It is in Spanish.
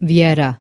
viera.